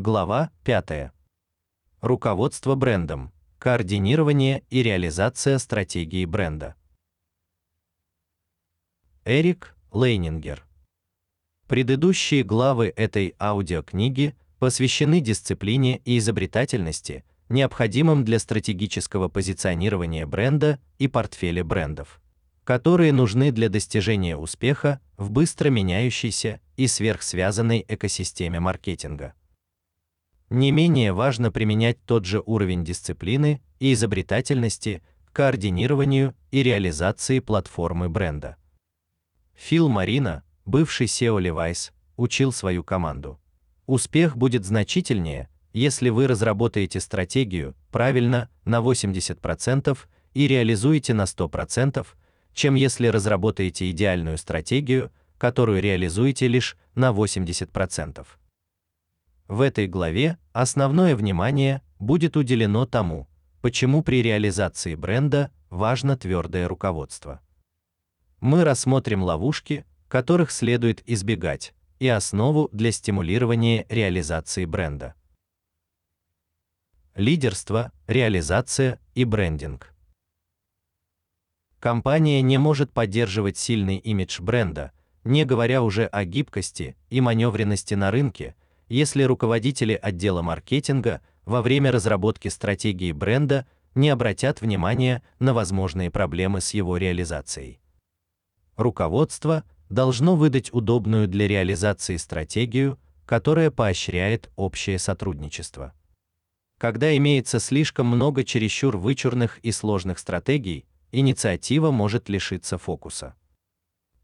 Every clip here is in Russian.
Глава 5. Руководство брендом. Координирование и реализация стратегии бренда. Эрик Лейнингер. Предыдущие главы этой аудиокниги посвящены дисциплине и изобретательности, необходимым для стратегического позиционирования бренда и портфеля брендов, которые нужны для достижения успеха в быстро меняющейся и сверхсвязанной экосистеме маркетинга. Не менее важно применять тот же уровень дисциплины и изобретательности к координированию и реализации платформы бренда. Фил Марина, бывший SEO Levi's, учил свою команду. Успех будет значительнее, если вы разработаете стратегию правильно на 80% и реализуете на 100%, чем если разработаете идеальную стратегию, которую реализуете лишь на 80%. В этой главе основное внимание будет уделено тому, почему при реализации бренда важно твердое руководство. Мы рассмотрим ловушки, которых следует избегать, и основу для стимулирования реализации бренда. Лидерство, реализация и брендинг. Компания не может поддерживать сильный имидж бренда, не говоря уже о гибкости и маневренности на рынке, если руководители отдела маркетинга во время разработки стратегии бренда не обратят внимания на возможные проблемы с его реализацией. Руководство должно выдать удобную для реализации стратегию, которая поощряет общее сотрудничество. Когда имеется слишком много чересчур вычурных и сложных стратегий, инициатива может лишиться фокуса.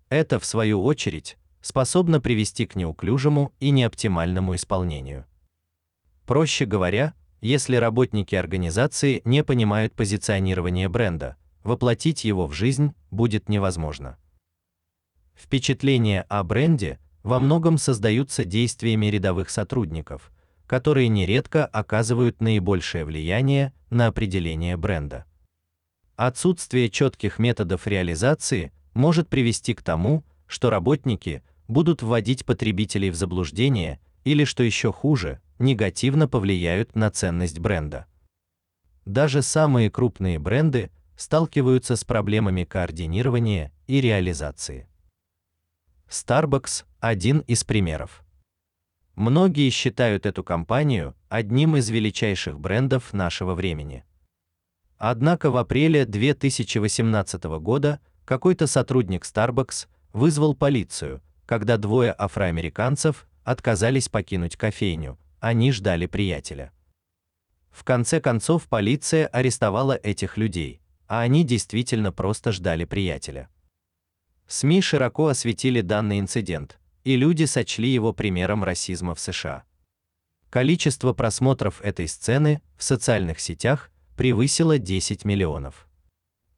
Это в свою очередь способно привести к неуклюжему и неоптимальному исполнению. Проще говоря, если работники организации не понимают позиционирование бренда, воплотить его в жизнь будет невозможно. Впечатления о бренде во многом создаются действиями рядовых сотрудников, которые нередко оказывают наибольшее влияние на определение бренда. Отсутствие четких методов реализации может привести к тому, что работники будут вводить потребителей в заблуждение или, что еще хуже, негативно повлияют на ценность бренда. Даже самые крупные бренды сталкиваются с проблемами координирования и реализации. Starbucks один из примеров. Многие считают эту компанию одним из величайших брендов нашего времени. Однако в апреле 2018 года какой-то сотрудник Starbucks вызвал полицию, когда двое афроамериканцев отказались покинуть кофейню. Они ждали приятеля. В конце концов полиция арестовала этих людей, а они действительно просто ждали приятеля. СМИ широко осветили данный инцидент, и люди сочли его примером расизма в США. Количество просмотров этой сцены в социальных сетях превысило 10 миллионов.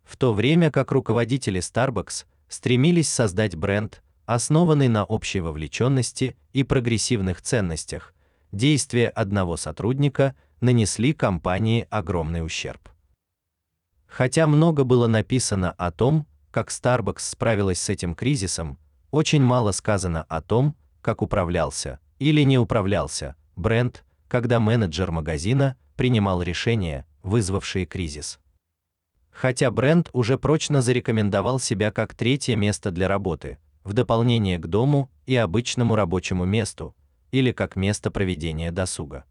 В то время как руководители Starbucks стремились создать бренд, основанный на общей вовлеченности и прогрессивных ценностях, действия одного сотрудника нанесли компании огромный ущерб. Хотя много было написано о том, как Starbucks справилась с этим кризисом, очень мало сказано о том, как управлялся или не управлялся бренд, когда менеджер магазина принимал решения, вызвавшие кризис. Хотя бренд уже прочно зарекомендовал себя как третье место для работы, в дополнение к дому и обычному рабочему месту или как место проведения досуга.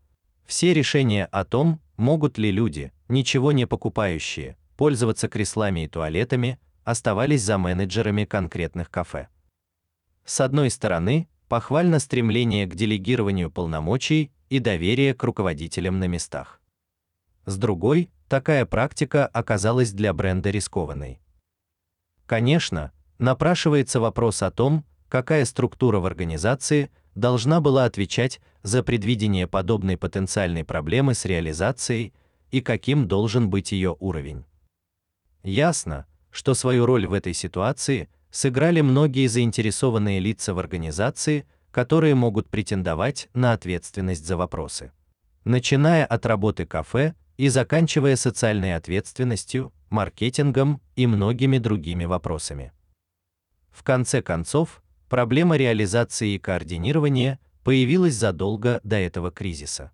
Все решения о том, могут ли люди, ничего не покупающие, пользоваться креслами и туалетами, оставались за менеджерами конкретных кафе. С одной стороны, похвально стремление к делегированию полномочий и доверие к руководителям на местах. С другой, такая практика оказалась для бренда рискованной. Конечно, напрашивается вопрос о том, какая структура в организации должна была отвечать за предвидение подобной потенциальной проблемы с реализацией и каким должен быть ее уровень. Ясно, что свою роль в этой ситуации сыграли многие заинтересованные лица в организации, которые могут претендовать на ответственность за вопросы. Начиная от работы кафе и заканчивая социальной ответственностью, маркетингом и многими другими вопросами. В конце концов, проблема реализации и координирования появилась задолго до этого кризиса.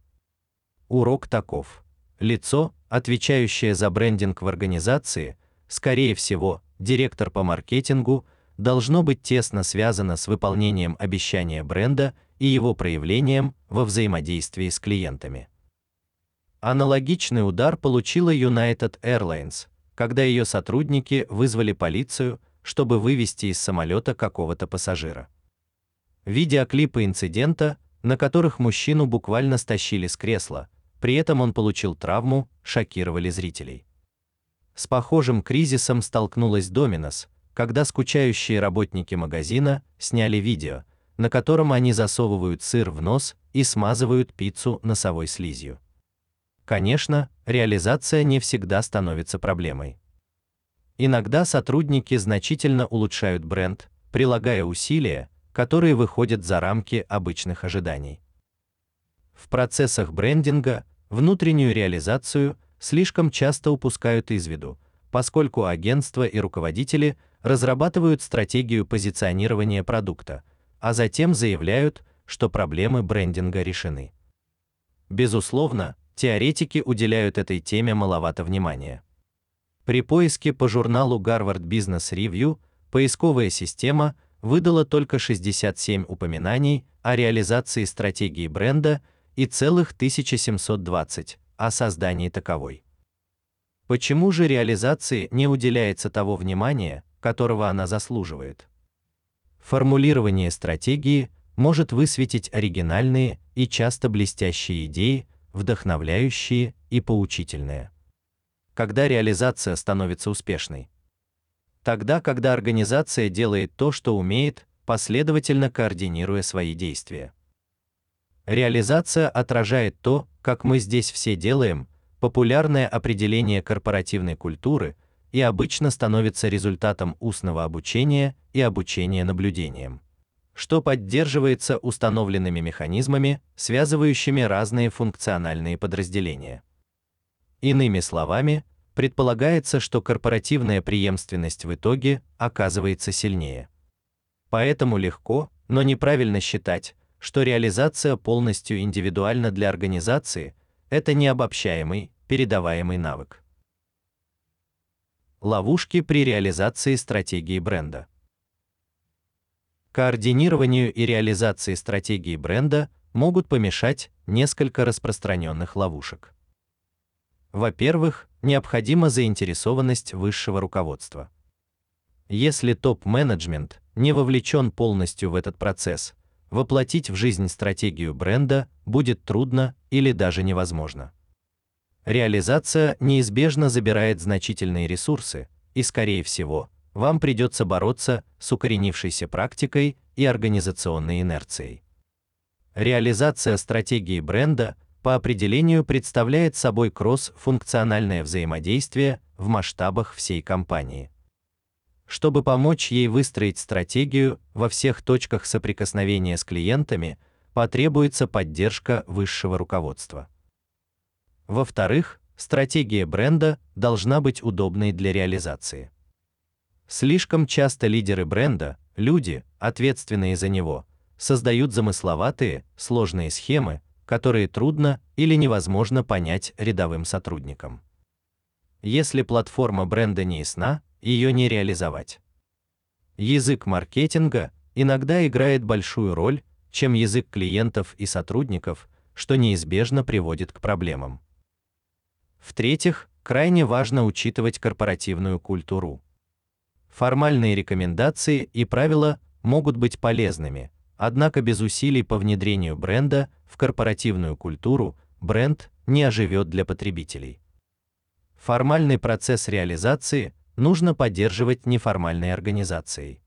Урок таков: лицо, отвечающее за брендинг в организации, скорее всего, директор по маркетингу, должно быть тесно связано с выполнением обещания бренда и его проявлением во взаимодействии с клиентами. Аналогичный удар получила United Airlines, когда ее сотрудники вызвали полицию, чтобы вывести из самолета какого-то пассажира. Видеоклипы инцидента, на которых мужчину буквально стащили с кресла, при этом он получил травму, шокировали зрителей. С похожим кризисом столкнулась Доминос, когда скучающие работники магазина сняли видео, на котором они засовывают сыр в нос и смазывают пиццу носовой слизью. Конечно, реализация не всегда становится проблемой. Иногда сотрудники значительно улучшают бренд, прилагая усилия, которые выходят за рамки обычных ожиданий. В процессах брендинга внутреннюю реализацию слишком часто упускают из виду, поскольку агентства и руководители разрабатывают стратегию позиционирования продукта, а затем заявляют, что проблемы брендинга решены. Безусловно, теоретики уделяют этой теме маловато внимания. При поиске по журналу Harvard Business Review поисковая система выдала только 67 упоминаний о реализации стратегии бренда и целых 1720 о создании таковой. Почему же реализации не уделяется того внимания, которого она заслуживает? Формулирование стратегии может высветить оригинальные и часто блестящие идеи, вдохновляющие и поучительные. Когда реализация становится успешной, тогда, когда организация делает то, что умеет, последовательно координируя свои действия. Реализация отражает то, как мы здесь все делаем, популярное определение корпоративной культуры и обычно становится результатом устного обучения и обучения наблюдением, что поддерживается установленными механизмами, связывающими разные функциональные подразделения. Иными словами, предполагается, что корпоративная преемственность в итоге оказывается сильнее. Поэтому легко, но неправильно считать, что реализация полностью индивидуальна для организации это необобщаемый, передаваемый навык. Ловушки при реализации стратегии бренда. Координированию и реализации стратегии бренда могут помешать несколько распространенных ловушек. Во-первых, необходима заинтересованность высшего руководства. Если топ-менеджмент не вовлечен полностью в этот процесс, воплотить в жизнь стратегию бренда будет трудно или даже невозможно. Реализация неизбежно забирает значительные ресурсы, и скорее всего, вам придется бороться с укоренившейся практикой и организационной инерцией. Реализация стратегии бренда по определению представляет собой кросс-функциональное взаимодействие в масштабах всей компании. Чтобы помочь ей выстроить стратегию во всех точках соприкосновения с клиентами, потребуется поддержка высшего руководства. Во-вторых, стратегия бренда должна быть удобной для реализации. Слишком часто лидеры бренда, люди, ответственные за него, создают замысловатые, сложные схемы, которые трудно или невозможно понять рядовым сотрудникам. Если платформа бренда не ясна, ее не реализовать. Язык маркетинга иногда играет большую роль, чем язык клиентов и сотрудников, что неизбежно приводит к проблемам. В-третьих, крайне важно учитывать корпоративную культуру. Формальные рекомендации и правила могут быть полезными, Однако без усилий по внедрению бренда в корпоративную культуру бренд не оживет для потребителей. Формальный процесс реализации нужно поддерживать неформальной организацией.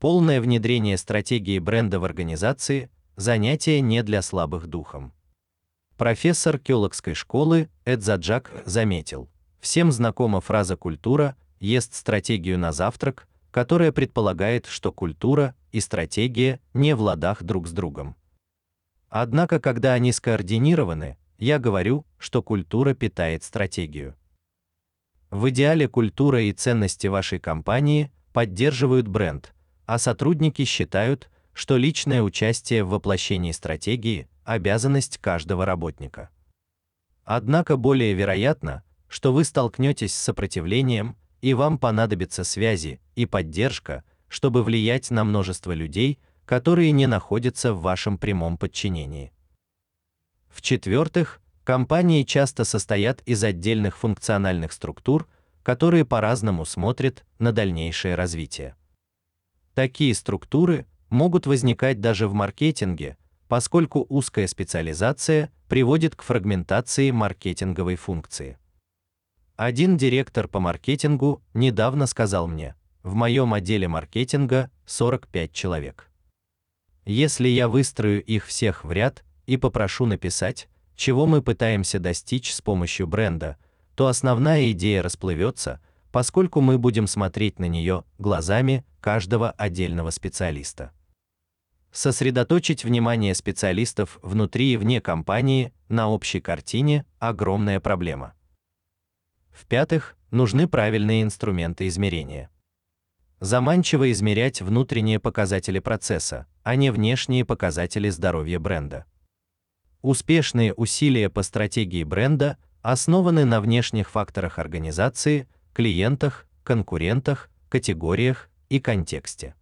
Полное внедрение стратегии бренда в организации занятие не для слабых духом. Профессор Кёлокской школы Эд Заджак заметил: всем знакома фраза культура ест стратегию на завтрак, которая предполагает, что культура и стратегия не в ладах друг с другом. Однако, когда они скоординированы, я говорю, что культура питает стратегию. В идеале культура и ценности вашей компании поддерживают бренд, а сотрудники считают, что личное участие в воплощении стратегии обязанность каждого работника. Однако более вероятно, что вы столкнетесь с сопротивлением, и вам понадобятся связи и поддержка, чтобы влиять на множество людей, которые не находятся в вашем прямом подчинении. В-четвертых, компании часто состоят из отдельных функциональных структур, которые по-разному смотрят на дальнейшее развитие. Такие структуры могут возникать даже в маркетинге, поскольку узкая специализация приводит к фрагментации маркетинговой функции. Один директор по маркетингу недавно сказал мне: "В моем отделе маркетинга 45 человек. Если я выстрою их всех в ряд и попрошу написать, чего мы пытаемся достичь с помощью бренда, то основная идея расплывется, поскольку мы будем смотреть на нее глазами каждого отдельного специалиста. Сосредоточить внимание специалистов внутри и вне компании на общей картине огромная проблема. В-пятых, нужны правильные инструменты измерения. Заманчиво измерять внутренние показатели процесса, а не внешние показатели здоровья бренда. Успешные усилия по стратегии бренда основаны на внешних факторах организации, клиентах, конкурентах, категориях и контексте.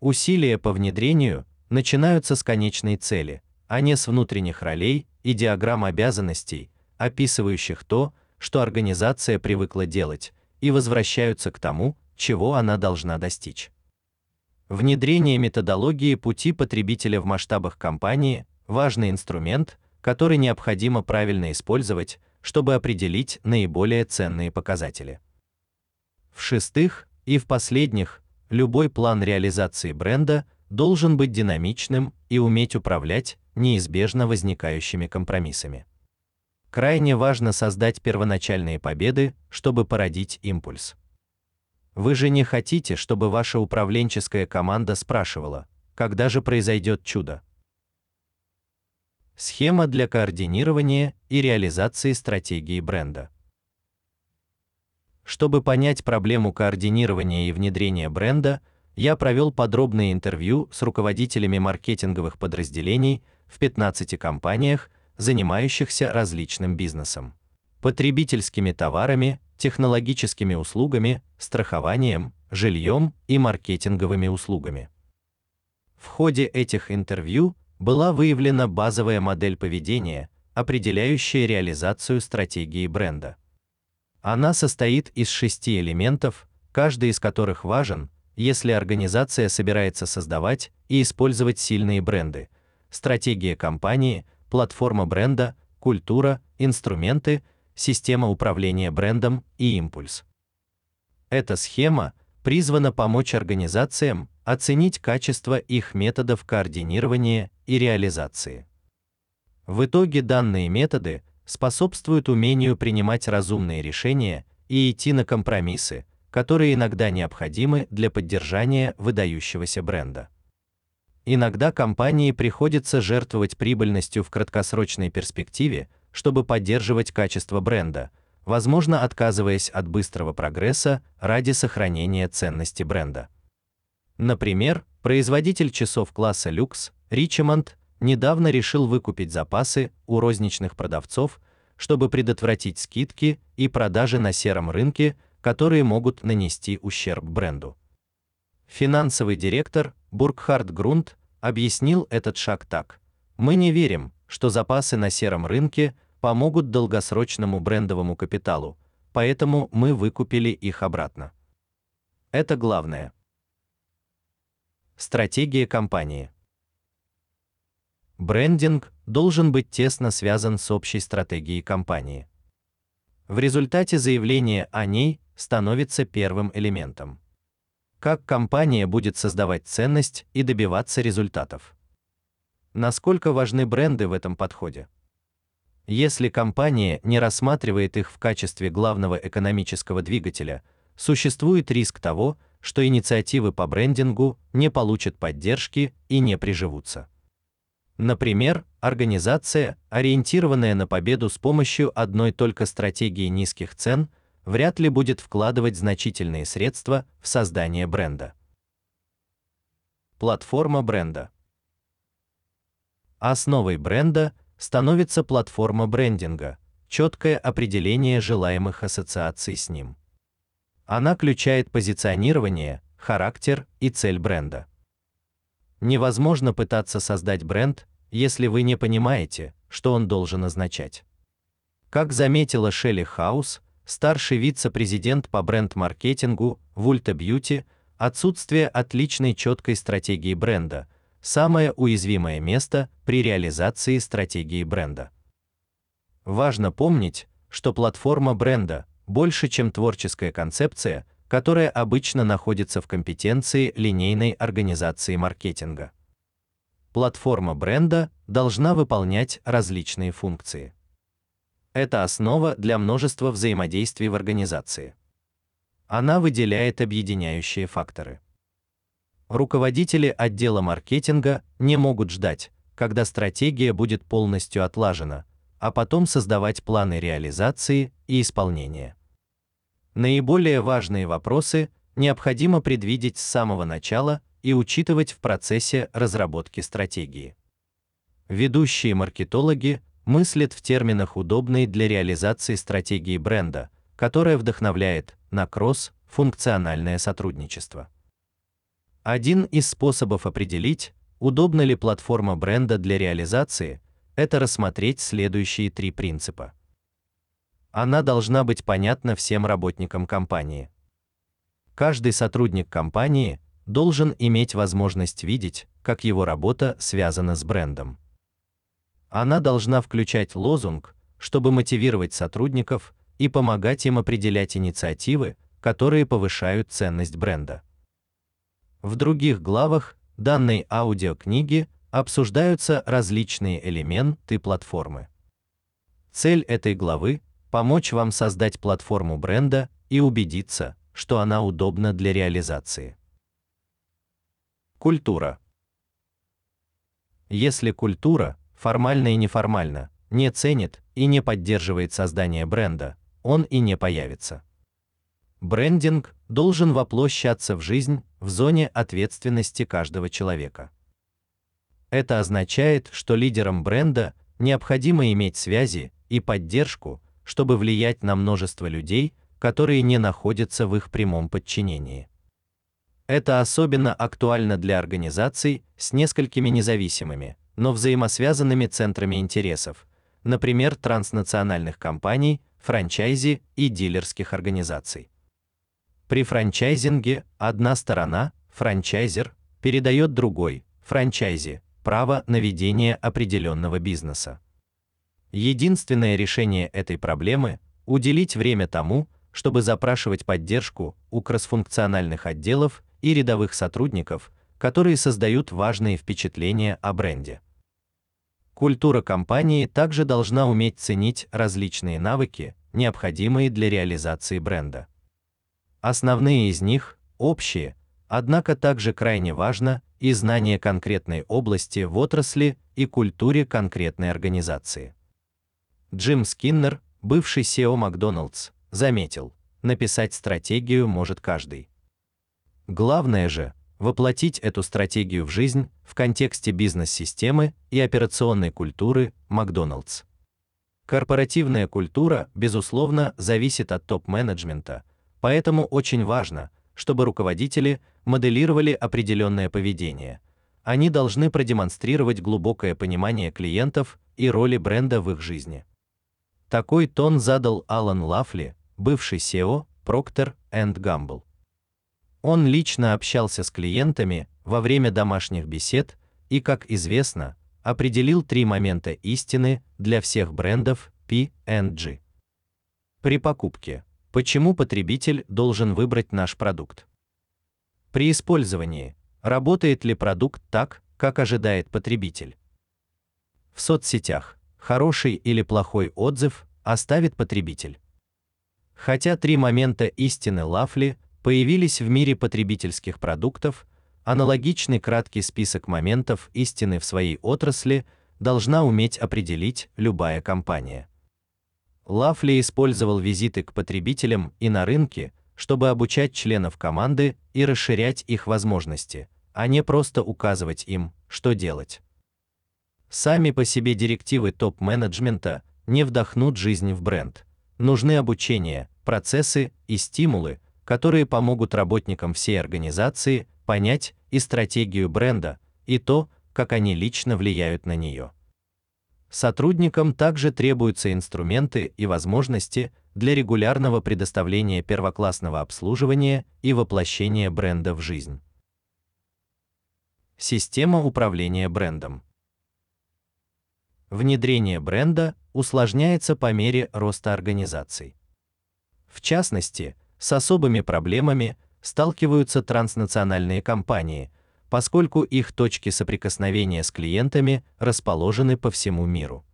Усилия по внедрению начинаются с конечной цели, а не с внутренних ролей и диаграмм обязанностей, описывающих то, что организация привыкла делать, и возвращаются к тому, чего она должна достичь. Внедрение методологии пути потребителя в масштабах компании важный инструмент, который необходимо правильно использовать, чтобы определить наиболее ценные показатели. В-шестых, и в последних, любой план реализации бренда должен быть динамичным и уметь управлять неизбежно возникающими компромиссами. Крайне важно создать первоначальные победы, чтобы породить импульс. Вы же не хотите, чтобы ваша управленческая команда спрашивала: "Когда же произойдет чудо?" Схема для координирования и реализации стратегии бренда. Чтобы понять проблему координирования и внедрения бренда, я провел подробное интервью с руководителями маркетинговых подразделений в 15 компаниях, занимающихся различным бизнесом: потребительскими товарами, технологическими услугами, страхованием, жильем и маркетинговыми услугами. В ходе этих интервью была выявлена базовая модель поведения, определяющая реализацию стратегии бренда. Она состоит из шести элементов, каждый из которых важен, если организация собирается создавать и использовать сильные бренды: стратегия компании, платформа бренда, культура, инструменты, система управления брендом и импульс. Эта схема призвана помочь организациям оценить качество их методов координирования и реализации. В итоге данные методы способствуют умению принимать разумные решения и идти на компромиссы, которые иногда необходимы для поддержания выдающегося бренда. Иногда компании приходится жертвовать прибыльностью в краткосрочной перспективе, чтобы поддерживать качество бренда, возможно, отказываясь от быстрого прогресса ради сохранения ценности бренда. Например, производитель часов класса люкс Richemont недавно решил выкупить запасы у розничных продавцов, чтобы предотвратить скидки и продажи на сером рынке, которые могут нанести ущерб бренду. Финансовый директор Бургхард Грунт объяснил этот шаг так: "Мы не верим, что запасы на сером рынке помогут долгосрочному брендовому капиталу, поэтому мы выкупили их обратно". Это главное. Стратегия компании. Брендинг должен быть тесно связан с общей стратегией компании. В результате заявление о ней становится первым элементом. Как компания будет создавать ценность и добиваться результатов? Насколько важны бренды в этом подходе? Если компания не рассматривает их в качестве главного экономического двигателя, существует риск того, что инициативы по брендингу не получат поддержки и не приживутся. Например, организация, ориентированная на победу с помощью одной только стратегии низких цен, вряд ли будет вкладывать значительные средства в создание бренда. Платформа бренда. Основой бренда становится платформа брендинга, четкое определение желаемых ассоциаций с ним. Она включает позиционирование, характер и цель бренда. Невозможно пытаться создать бренд, если вы не понимаете, что он должен означать. Как заметила Шелли Хаус, старший вице-президент по бренд-маркетингу в Ulta Beauty, отсутствие отличной четкой стратегии бренда самое уязвимое место при реализации стратегии бренда. Важно помнить, что платформа бренда больше, чем творческая концепция, которая обычно находится в компетенции линейной организации маркетинга. Платформа бренда должна выполнять различные функции. Это основа для множества взаимодействий в организации. Она выделяет объединяющие факторы. Руководители отдела маркетинга не могут ждать, когда стратегия будет полностью отлажена, а потом создавать планы реализации и исполнения. Наиболее важные вопросы необходимо предвидеть с самого начала и учитывать в процессе разработки стратегии. Ведущие маркетологи мыслит в терминах удобной для реализации стратегии бренда, которая вдохновляет на кросс-функциональное сотрудничество. Один из способов определить, удобна ли платформа бренда для реализации, это рассмотреть следующие три принципа. Она должна быть понятна всем работникам компании. Каждый сотрудник компании должен иметь возможность видеть, как его работа связана с брендом. Она должна включать лозунг, чтобы мотивировать сотрудников и помогать им определять инициативы, которые повышают ценность бренда. В других главах данной аудиокниги обсуждаются различные элементы платформы. Цель этой главы помочь вам создать платформу бренда и убедиться, что она удобна для реализации. Культура. Если культура формально и неформально, не ценит и не поддерживает создание бренда, он и не появится. Брендинг должен воплощаться в жизнь в зоне ответственности каждого человека. Это означает, что лидерам бренда необходимо иметь связи и поддержку, чтобы влиять на множество людей, которые не находятся в их прямом подчинении. Это особенно актуально для организаций с несколькими независимыми, но взаимосвязанными центрами интересов, например, транснациональных компаний, франчайзи и дилерских организаций. При франчайзинге одна сторона, франчайзер, передает другой, франчайзи, право на ведение определенного бизнеса. Единственное решение этой проблемы уделить время тому, чтобы запрашивать поддержку у кроссфункциональных отделов и рядовых сотрудников, которые создают важные впечатления о бренде. Культура компании также должна уметь ценить различные навыки, необходимые для реализации бренда. Основные из них общие, однако также крайне важно и знание конкретной области в отрасли и культуре конкретной организации. Джим Скиннер, бывший SEO Макдоналдс, заметил: написать стратегию может каждый. Главное же воплотить эту стратегию в жизнь в контексте бизнес-системы и операционной культуры Макдоналдс. Корпоративная культура, безусловно, зависит от топ-менеджмента, поэтому очень важно, чтобы руководители моделировали определенное поведение. Они должны продемонстрировать глубокое понимание клиентов и роли бренда в их жизни. Такой тон задал Алан Лафли, бывший SEO Procter Gamble. Он лично общался с клиентами во время домашних бесед и, как известно, определил три момента истины для всех брендов P&G. При покупке. Почему потребитель должен выбрать наш продукт? При использовании. Работает ли продукт так, как ожидает потребитель? В соцсетях. Хороший или плохой отзыв оставит потребитель. Хотя три момента истины Лафли появились в мире потребительских продуктов, аналогичный краткий список моментов истины в своей отрасли должна уметь определить любая компания. Лафли использовал визиты к потребителям и на рынке, чтобы обучать членов команды и расширять их возможности, а не просто указывать им, что делать. Сами по себе директивы топ-менеджмента не вдохнут жизнь в бренд. Нужны обучение, процессы и стимулы, которые помогут работникам всей организации понять и стратегию бренда, и то, как они лично влияют на нее. Сотрудникам также требуются инструменты и возможности для регулярного предоставления первоклассного обслуживания и воплощения бренда в жизнь. Система управления брендом. Внедрение бренда усложняется по мере роста организаций. В частности, с особыми проблемами сталкиваются транснациональные компании, поскольку их точки соприкосновения с клиентами расположены по всему миру.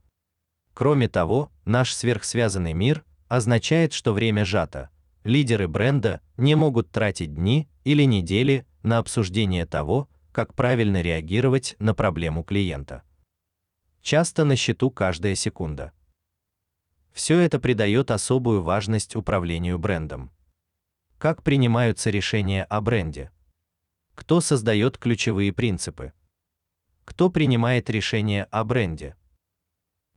Кроме того, наш сверхсвязанный мир означает, что время сжато. Лидеры бренда не могут тратить дни или недели на обсуждение того, как правильно реагировать на проблему клиента. Часто на счету каждая секунда. Все это придает особую важность управлению брендом. Как принимаются решения о бренде? Кто создает ключевые принципы? Кто принимает решения о бренде?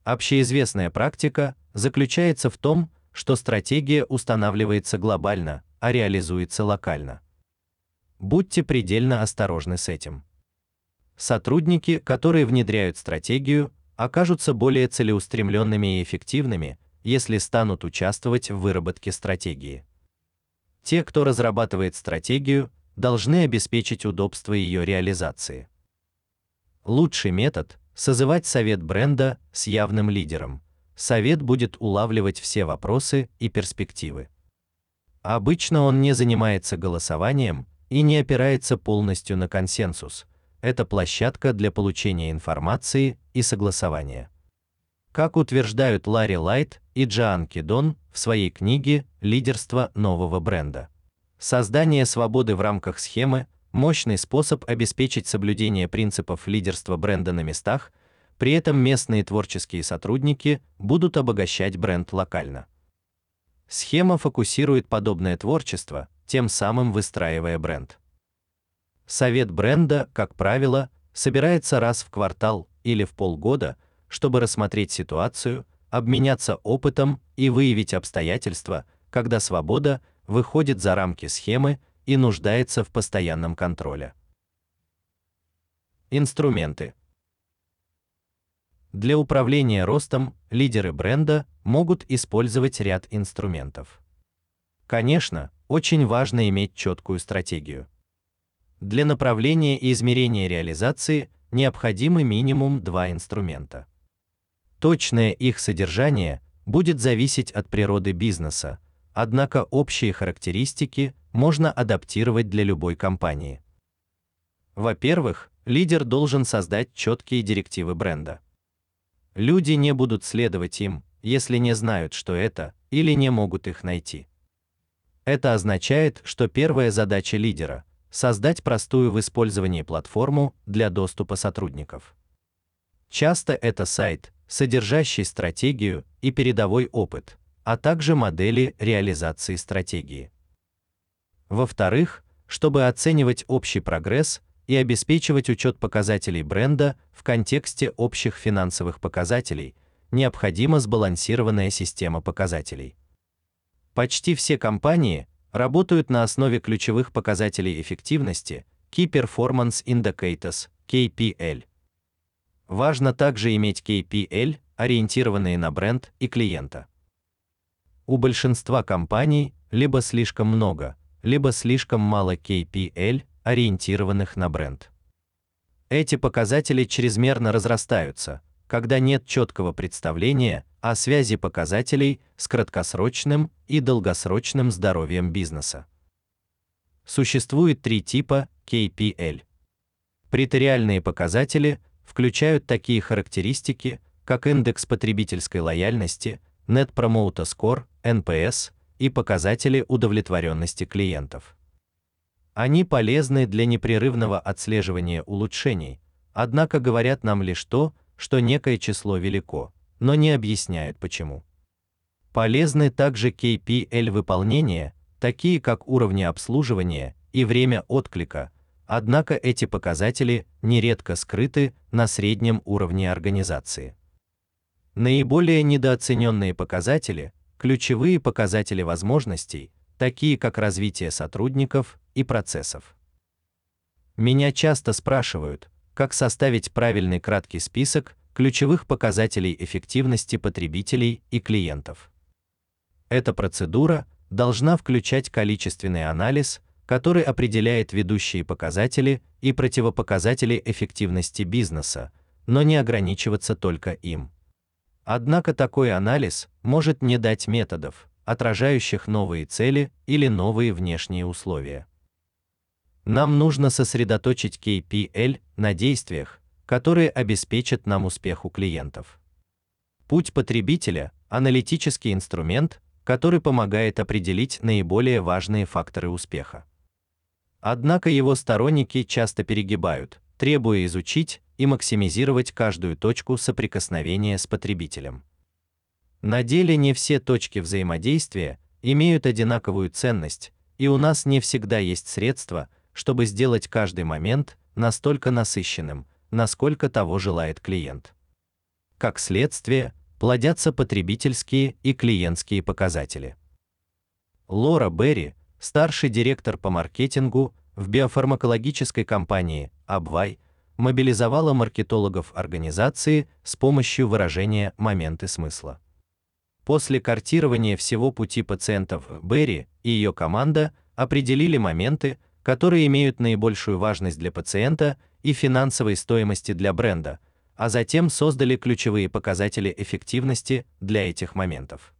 Общеизвестная практика заключается в том, что стратегия устанавливается глобально, а реализуется локально. Будьте предельно осторожны с этим. Сотрудники, которые внедряют стратегию, окажутся более целеустремленными и эффективными, если станут участвовать в выработке стратегии. Те, кто разрабатывает стратегию, должны обеспечить удобство ее реализации. Лучший метод созывать совет бренда с явным лидером. Совет будет улавливать все вопросы и перспективы. Обычно он не занимается голосованием и не опирается полностью на консенсус. Это площадка для получения информации и согласования. Как утверждают Ларри Лайт и Джоан Кидон в своей книге Лидерство нового бренда. Создание свободы в рамках схемы мощный способ обеспечить соблюдение принципов лидерства бренда на местах, при этом местные творческие сотрудники будут обогащать бренд локально. Схема фокусирует подобное творчество, тем самым выстраивая бренд. Совет бренда, как правило, собирается раз в квартал или в полгода, чтобы рассмотреть ситуацию, обменяться опытом и выявить обстоятельства, когда свобода выходит за рамки схемы и нуждается в постоянном контроле. Инструменты. Для управления ростом лидеры бренда могут использовать ряд инструментов. Конечно, очень важно иметь четкую стратегию. Для направления и измерения реализации необходимы минимум два инструмента. Точное их содержание будет зависеть от природы бизнеса, однако общие характеристики можно адаптировать для любой компании. Во-первых, лидер должен создать четкие директивы бренда. Люди не будут следовать им, если не знают, что это, или не могут их найти. Это означает, что первая задача лидера создать простую в использовании платформу для доступа сотрудников. Часто это сайт, содержащий стратегию и передовой опыт, а также модели реализации стратегии. Во-вторых, чтобы оценивать общий прогресс и обеспечивать учет показателей бренда в контексте общих финансовых показателей, необходима сбалансированная система показателей. Почти все компании работают на основе ключевых показателей эффективности Key Performance Indicators KPL. Важно также иметь KPL, ориентированные на бренд и клиента. У большинства компаний либо слишком много, либо слишком мало KPL, ориентированных на бренд. Эти показатели чрезмерно разрастаются, когда нет четкого представления о связи показателей с краткосрочным и долгосрочным здоровьем бизнеса. Существует три типа KPL. Приториальные показатели включают такие характеристики, как индекс потребительской лояльности, Net Promoter Score, NPS и показатели удовлетворенности клиентов. Они полезны для непрерывного отслеживания улучшений, однако говорят нам лишь то, что некое число велико, но не объясняют почему. Полезны также KPL выполнения, такие как уровни обслуживания и время отклика, Однако эти показатели нередко скрыты на среднем уровне организации. Наиболее недооцененные показатели ключевые показатели возможностей, такие как развитие сотрудников и процессов. Меня часто спрашивают, как составить правильный краткий список ключевых показателей эффективности потребителей и клиентов. Эта процедура должна включать количественный анализ, который определяет ведущие показатели и противопоказатели эффективности бизнеса, но не ограничиваться только им. Однако такой анализ может не дать методов, отражающих новые цели или новые внешние условия. Нам нужно сосредоточить KPL на действиях, которые обеспечат нам успех у клиентов. Путь потребителя аналитический инструмент, который помогает определить наиболее важные факторы успеха. Однако его сторонники часто перегибают, требуя изучить и максимизировать каждую точку соприкосновения с потребителем. На деле не все точки взаимодействия имеют одинаковую ценность, и у нас не всегда есть средства, чтобы сделать каждый момент настолько насыщенным, насколько того желает клиент. Как следствие, плодятся потребительские и клиентские показатели. Лора Берри, старший директор по маркетингу в биофармакологической компании Abvai, мобилизовала маркетологов организации с помощью выражения моменты смысла. После картирования всего пути пациентов Берри и ее команда определили моменты, которые имеют наибольшую важность для пациента и финансовой стоимости для бренда, а затем создали ключевые показатели эффективности для этих моментов.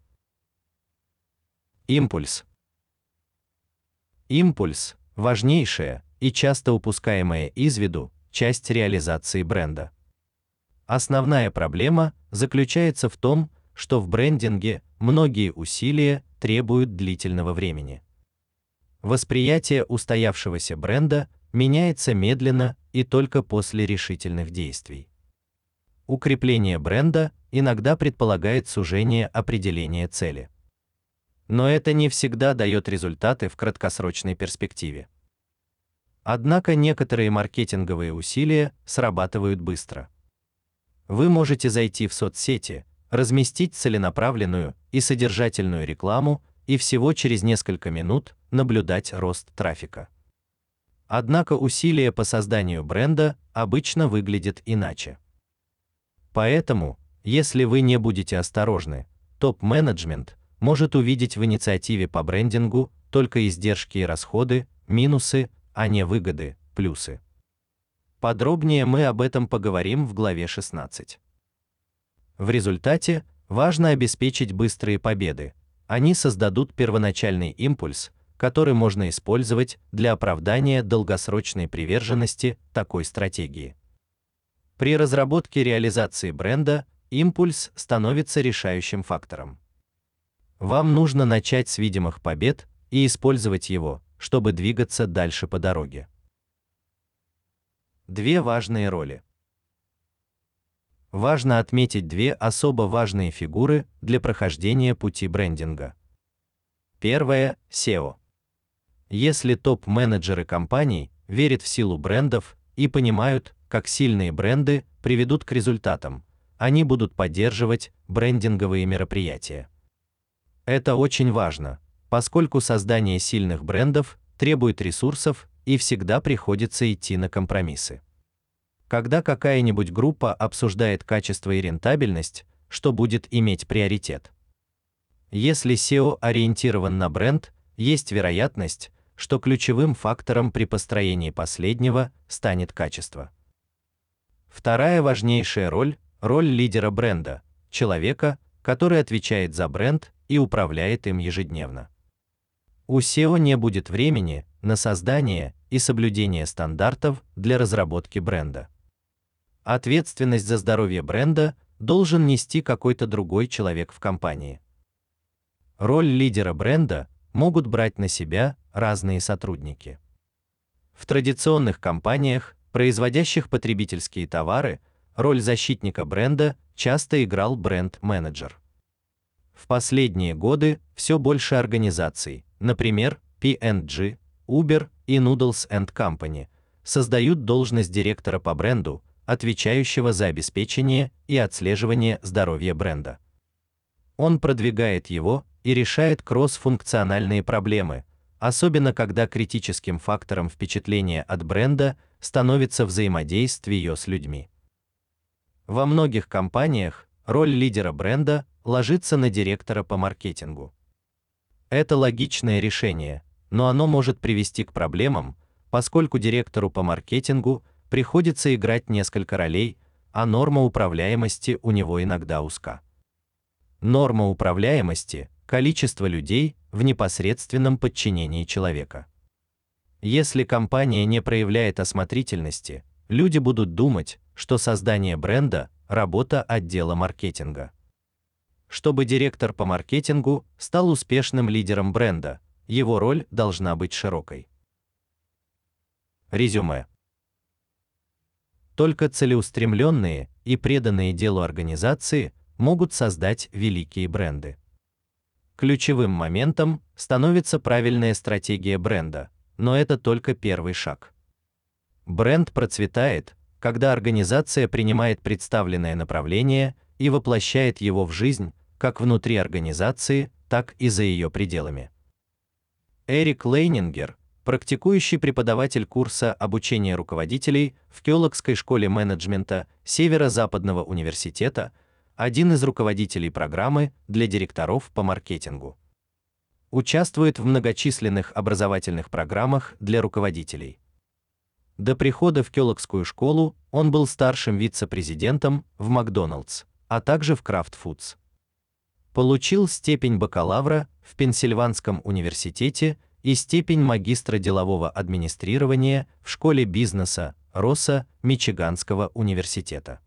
Импульс. Импульс важнейшая и часто упускаемая из виду часть реализации бренда. Основная проблема заключается в том, что в брендинге многие усилия требуют длительного времени. Восприятие устоявшегося бренда меняется медленно и только после решительных действий. Укрепление бренда иногда предполагает сужение определения цели. Но это не всегда дает результаты в краткосрочной перспективе. Однако некоторые маркетинговые усилия срабатывают быстро. Вы можете зайти в соцсети, разместить целенаправленную и содержательную рекламу и всего через несколько минут наблюдать рост трафика. Однако усилия по созданию бренда обычно выглядят иначе. Поэтому, если вы не будете осторожны, топ-менеджмент может увидеть в инициативе по брендингу только издержки и расходы, минусы, а не выгоды, плюсы. Подробнее мы об этом поговорим в главе 16. В результате важно обеспечить быстрые победы. Они создадут первоначальный импульс, который можно использовать для оправдания долгосрочной приверженности такой стратегии. При разработке реализации бренда импульс становится решающим фактором. Вам нужно начать с видимых побед и использовать его, чтобы двигаться дальше по дороге. Две важные роли. Важно отметить две особо важные фигуры для прохождения пути брендинга. Первая SEO. Если топ-менеджеры компаний верят в силу брендов и понимают, как сильные бренды приведут к результатам, они будут поддерживать брендинговые мероприятия. Это очень важно, поскольку создание сильных брендов требует ресурсов и всегда приходится идти на компромиссы. Когда какая-нибудь группа обсуждает качество и рентабельность, что будет иметь приоритет? Если SEO ориентирован на бренд, есть вероятность, что ключевым фактором при построении последнего станет качество. Вторая важнейшая роль роль лидера бренда, человека, который отвечает за бренд и управляет им ежедневно. У SEO не будет времени на создание и соблюдение стандартов для разработки бренда. Ответственность за здоровье бренда должен нести какой-то другой человек в компании. Роль лидера бренда могут брать на себя разные сотрудники. В традиционных компаниях, производящих потребительские товары, роль защитника бренда часто играл бренд-менеджер. В последние годы все больше организаций, например, P&G, Uber и Noodles Company, создают должность директора по бренду, отвечающего за обеспечение и отслеживание здоровья бренда. Он продвигает его и решает кросс-функциональные проблемы, особенно когда критическим фактором впечатления от бренда становится взаимодействие с людьми. Во многих компаниях роль лидера бренда ложится на директора по маркетингу. Это логичное решение, но оно может привести к проблемам, поскольку директору по маркетингу приходится играть несколько ролей, а норма управляемости у него иногда узка. Норма управляемости количество людей в непосредственном подчинении человека. Если компания не проявляет осмотрительности, люди будут думать, что создание бренда работа отдела маркетинга. Чтобы директор по маркетингу стал успешным лидером бренда, его роль должна быть широкой. Резюме. Только целеустремленные и преданные делу организации могут создать великие бренды. Ключевым моментом становится правильная стратегия бренда, но это только первый шаг. Бренд процветает, когда организация принимает представленное направление и воплощает его в жизнь, как внутри организации, так и за ее пределами. Эрик Лейнингер, практикующий преподаватель курса обучения руководителей в Кёлокской школе менеджмента Северо-Западного университета, один из руководителей программы для директоров по маркетингу. Участвует в многочисленных образовательных программах для руководителей. До прихода в Кёлокскую школу он был старшим вице-президентом в Макдоналдс, а также в Kraft Foods. Получил степень бакалавра в Пенсильванском университете и степень магистра делового администрирования в школе бизнеса Росса Мичиганского университета.